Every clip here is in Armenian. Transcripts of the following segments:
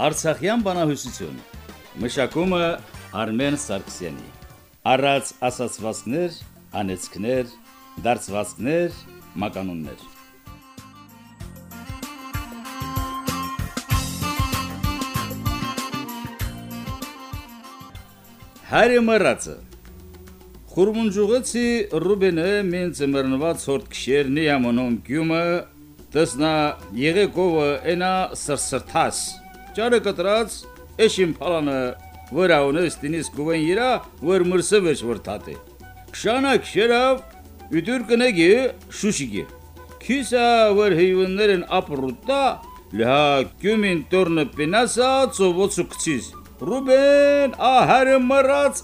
Արցախյան բանահյուսություն Մշակումը Արմեն Սարգսյանի Առած ասացվածքներ, անեծքներ, դարձվածքներ, մականուններ Հարի մռածը Խուրմունջուղեցի Ռուբենը մեն ծմրնված հորտ քշերնի ամոնում գյումը տեսնա եղեկովը ենա սրսրթաս ճարը կտրած էշին փալանը վրաունը ստինիս գուվեն իրա վր մրսվեջ վրթատե քշանա քշերավ յուտուր կնեգի շուշիգի քիսա վր հիվներն ապրուտա լա գյումին տորնը պինասա ծովոցու կցիս Ռուբեն, ահարը մռած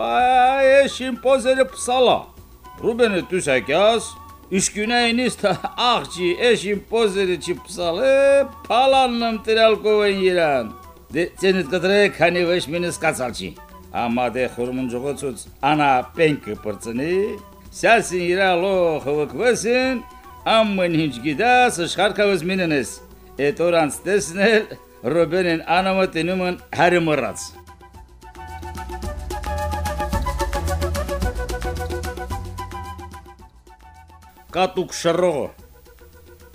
այշին պոզերը պսալա։ Ռուբենը դուսակյաս, Իշկյունայինից թա աղջի էշին պոզերը չի պսալը, պալաննմ տրալկովեն իրան։ Դե ցենիտ կտրե քանի վեշ մինս կացալչի։ Ամադե խորմունջողոցուց անա պենկը պրծնի, սասին իրալո խվկվեսին, ամեն ինչ գիտաս, աշխարհքավս մինենես։ Էտ օրանց տեսնել Ռոբենին անամտինում են հարմռած։ Կատուկ շռողը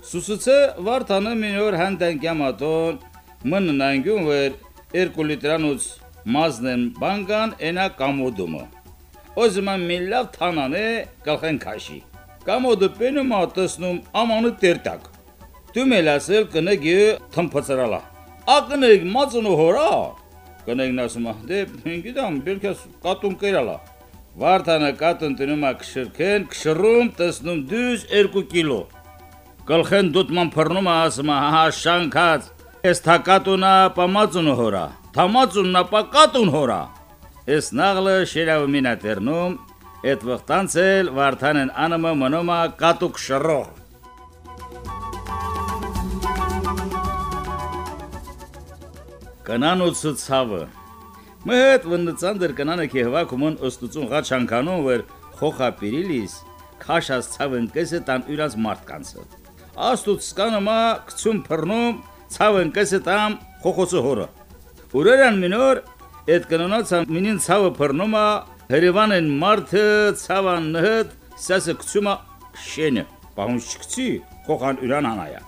Սուսուցը վարտանը մինոր հանդան կամատոն մննանգյուն վեր երկու լիտրանուց մազնեն բանկան ենա կամոդումը։ Ոզման միլավ թանանը կլխեն քաշի։ Կամոդը պենում ատսնում ամանը տերտակ։ Դու մելասել կնեգի թմփծրալա ակնեկ մածունու հորա կնեգն ասում է դե գիտեմ բերքես կատուն կերալա Վարդանը կատուն տնում է քշրքեն քշռում տեսնում դյուս 2 կիլո Գլխեն դուտման փռնում է ասում է հա շանքած Էս թակատունա պամածունու հորա թամածուննա պակատուն հորա Էս նաղլը շերավ մինատերնում Այդ վղտանցել Վարդանեն անումը մնում է կատուկ շռող Կանանոցը ցավը Մհդ վնծանդր կանանը քեհվակումն ոստուցուն ղաչանկանոն վեր խոխապիրիլիս քաշած ցավն կեսը տան յուրած մարդկանցը Աստուց կանոմա կցում փռնում ցավն կեսը տամ խոխոցը հորը Ուրերան մինոր այդ կանոնացա մինին ցավը փռնումա Հերևանեն մարդը ցավան նհդ սասը կցումա շենը բանուց չկցի խոխան յուրան անայա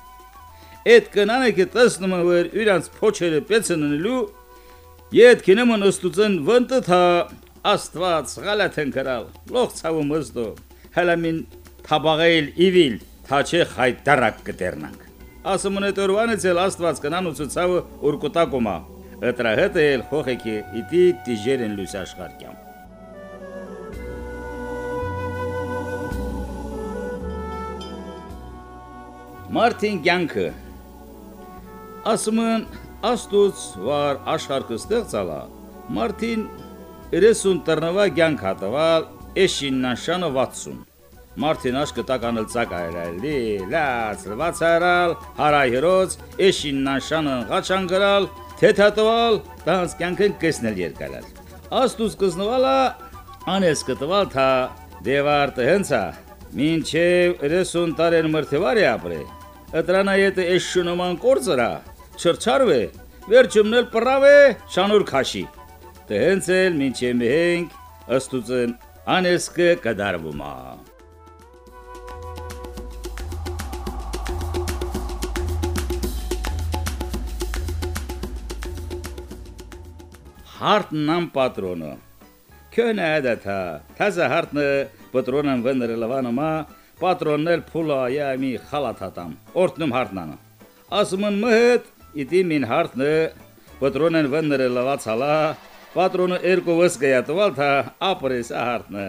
Այդ կնանը કે տեսնում եմ որ իրանց փոչերը պեցնելու Ետ կինեմն ըստուցեն վնտթա հա, աստված գալաթեն կրալ։ Լողցավը մզդո։ Հələ մին թաբաղել իվիլ, թաչե հայտարակ կդեռնանք։ Ասում ունե տորվանից էլ աստված կնան ուցուցավը ուրկուտակումա։ Ըտրա հետ էլ խոխեքի իտի տիժերեն լույս աշխարհքյամ։ Մարտին Գյանքը ասում են աստուց վար աշխարհը ստեղծալա մարտին 30 տրնվա կյանք հատվալ էշին նշանը 60 Մարտին աշկը տականել ցակայրալի լաց լվացարալ հարայրոց էշին նշանը ղաչան գրալ թեթատվալ տանց կյանքն կեսնել երկալալ աստուց կզնվալա անես կտվալ թա դեվարտը հենցա մինչև 30 տարին մրթվարի ապրե Ըտրանայետը էշշունոման կորցրա չրչարվե, վերջումնել պրավե շանուր քաշի։ Դե հենց էլ մինչե մենք ըստուծեն անեսկը կդարվումա։ Հարտնամ պատրոնը Քյոնը դաթա թազա հարտնը պատրոնն վներլավանոմա պատրոննել փուլա յամի խալաթատամ օրտնում հարտնանը ասումն մհդ Իտի մին հարտնը պատրոնեն վները լավացալա պատրոնը երկու վսկայա տվալ թա ապրես հարտնը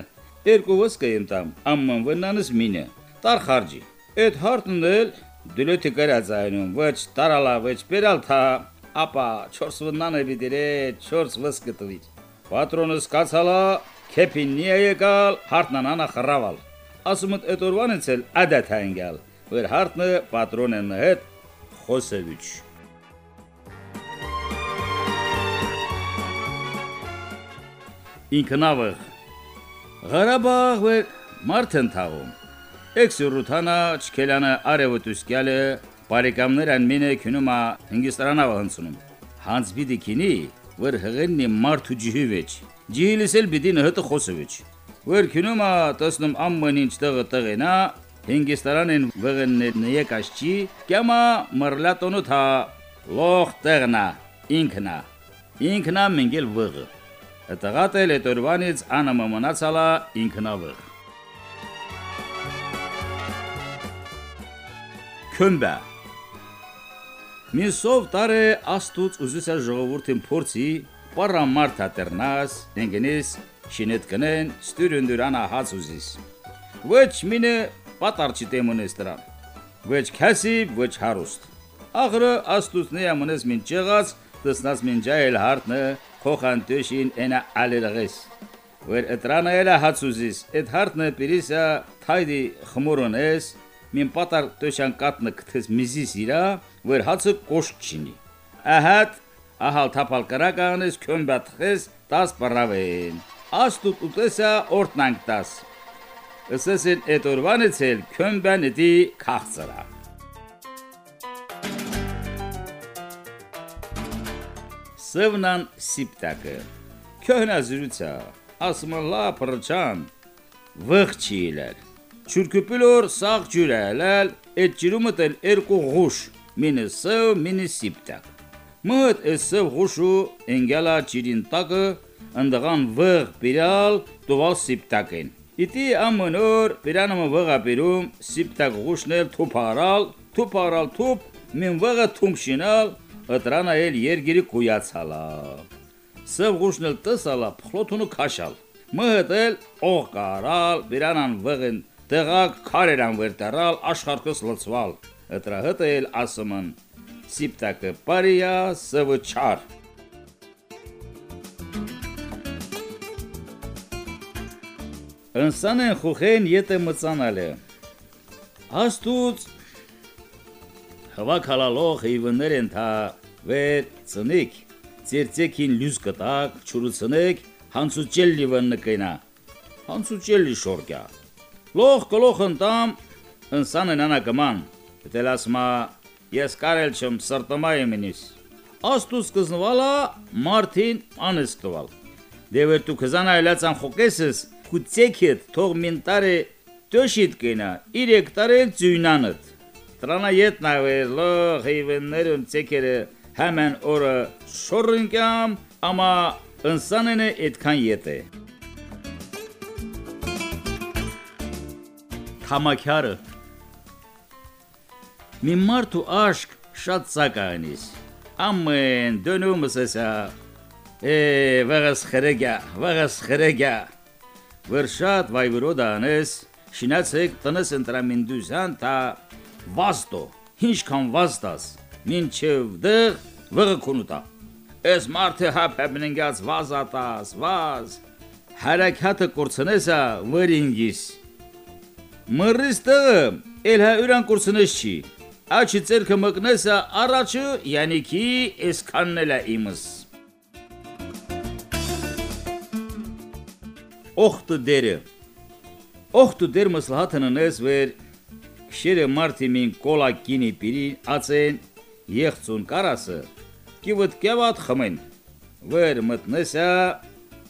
երկու վսկայեմ տամ ամման վնանս մինը տար խարջի այդ հարտնն էլ դլոթի կարածայնում ոչ տարալա ոչ բերալ թա ապա 4 վնանը վիդիրե 4 վսկը տվի պատրոնը սկացալա քեփինի եկալ հարտնանանա խրավալ ասում այդ օրվանից էլ ադաթ հանգալ որ հարտնը պատրոնեն հետ խոսեվիչ ինքնավղ Ղարաբաղ վեր Մարտեն թաղում Էքսյուրութանա Չքելյանը արևոտուսկյալը բարեկամներ են մինը քնում է հնգիստարանավ հնցնում հանց բիդի քինի որ հղենի մարդու ջիհիվեջ ջիհիլսել բիդի նհտը խոսովեջ որ քնում է տեսնում ամեն ինչ տեղը տեղենա Հինգիստարանին վղնն եկաշչի, կյամա մռլատոնու թա լող տեղնա, ինքնա, ինքնա մինգել վղը։ Տղատել էտորվանից անամը մնացալա ինքնա վղ։ Քմբա Միսով տարե աստուց ուզիսա ժողովուրդին փորձի պարամարթա տերնաս, ընգնիս, շինետ կնեն, ստյուրնդուրանա հաց ուզիս։ Ոչ մինը պատարչի տեմոնես դրան։ Ոչ քասի, ոչ հարուստ։ Աղրը աստուսնի ամնես մին ճեղած, տեսնած մին ջայել հարտնը, խոխան տոշին ենա ալերղես։ Որ էտրանը էլա հացուզիս, էդ հարտնը պիրիսա թայդի խմորոնես, մին պատար տոշան կատնը կթես միզիս իրա, որ հացը կոշկ չինի։ Ահատ, ահալ թապալ կրականես, քյոն բատխես, տաս պրավեն։ Աստուտ ուտեսա օրտնանք տաս, ըսեսին էտորվանից էլ քյոմբանիտի քաղցրա։ Սևնան սիպտակը քյոհնա զրուցա ասմալա պրչան վղճիլեր Չուրկուպիլոր սաղ ջուրալալ այդ ջրումը տել երկու ղուշ մինը սև մինը սիպտակ Մոտ էսև ղուշու ընգալա ջիրին տակը ընդղան վղ բիրալ տուվալ սիպտակեն Իտի ամնոր պիրանամը վղապիրում սիպտակ ղուշնել թուփարալ, թուփարալ թուփ մին վղը թումշինալ ыտրանա էլ երգիրի կույացալա։ Սև ղուշնել տսալա փխլոթունու քաշալ։ Մհտել օղ կարալ պիրանան վղին տեղակ քարերան վերտարալ աշխարհքս լծվալ։ Ыտրա հտել ասումն սիպտակը բարիա սվը չար Ընսան են խուխեն ետը մծանալը։ Աստուց հվակ հալալող հիվներ են թա վեր ծնիկ, ծերծեքին լյուզ կտակ, չուրուցնեք, հանցուճել լիվն նկենա, հանցուճել լի շորկյա։ Լող կլող ընտամ, ընսան են անակման, դելասմա, ես կարել չմ սրտմա եմինիս։ Աստուց կզնվալա, մարդին անստվալ։ Դեվեր դու կզանա այլացան խոկեսս, կուծեքիդ թող մինտարը տոշիտ կենա, իրեք տարել ձյունանըտ։ Տրանա ետ նավեր լո հիվեններուն ցեկերը համեն օրը շորընկամ, ամա ընսանենը այդքան ետ է։ Թամաքյարը Մի մարդու աշկ շատ ցականիս։ Ամեն դնումս էսա։ Է, վաղս խրեգա, վաղս խրեգա վրշատ վայվրոդանես շինացեք տնես ընտրամինդուսան թա վաստո ինչքան վաստաս մինչև դեղ վղը կունուտա Էս մարդը հապեմնինգած վազատաս վազ հարակյատը կորցնեսա վրինգիս Մռիստը էլ հա ուրան կորցնես չի Աչի ծերքը մկնեսա առաջը յանիքի էսքաննելա իմս օխտը դերը օխտը դեր մսլահաթննես վեր շերը մարտի մին կոլակինի պիրի ացեն եղցուն կարասը կիվտ կեվատ խմեն վեր մտնեսա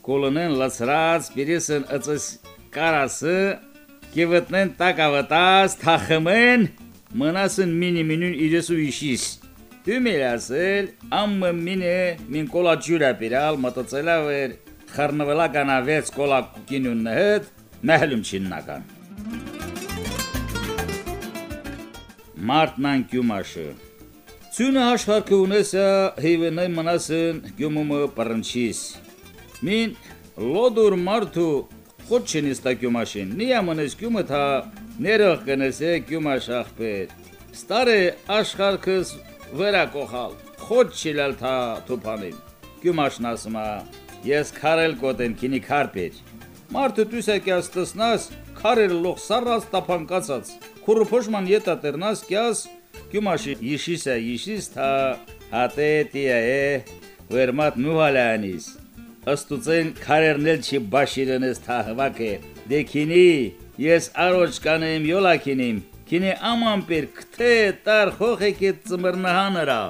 կոլոնեն լացրած պիրիսն ըծս կարասը կիվտնեն տակավտած թախմեն մնասն մինի մինուն իրեսու իշիս դու մերասել ամը մինը մին կոլաջուրա պիրալ մտածելա վեր խառնվելական ավեց կոլակուկինուն հետ մեհլում չիննական Մարտման կյումաշը Ցունը աշխարհքը ունեսա հիվենայ մնասն գյումումը պրնչիս Մին լոդուր մարտու խոչինիստա կյումաշին նիամնես կյումը թա ներող կնեսե կյումաշ ախպեր Ստարե աշխարհքս վրա կողալ խոչ չիլալ թա թուփանին Կյումաշն ասմա Ես քարել կոտեմ քինի քարպեր։ Մարդը դուսակյաս տսնաս, քարեր լող սառած տափանկացած։ Քուրուփոշման ետա տերնաս կյաս, կյումաշի իշիսա իշիս թա հատետիա է վերմատ նուհալանիս։ Աստուծեն քարերնել չի բաշիրենես թա հվակե։ Դեքինի ես արոջ կանեմ յոլակինիմ, Քինե աման պեր քթե տար խոխ եկե ծմրնահանրա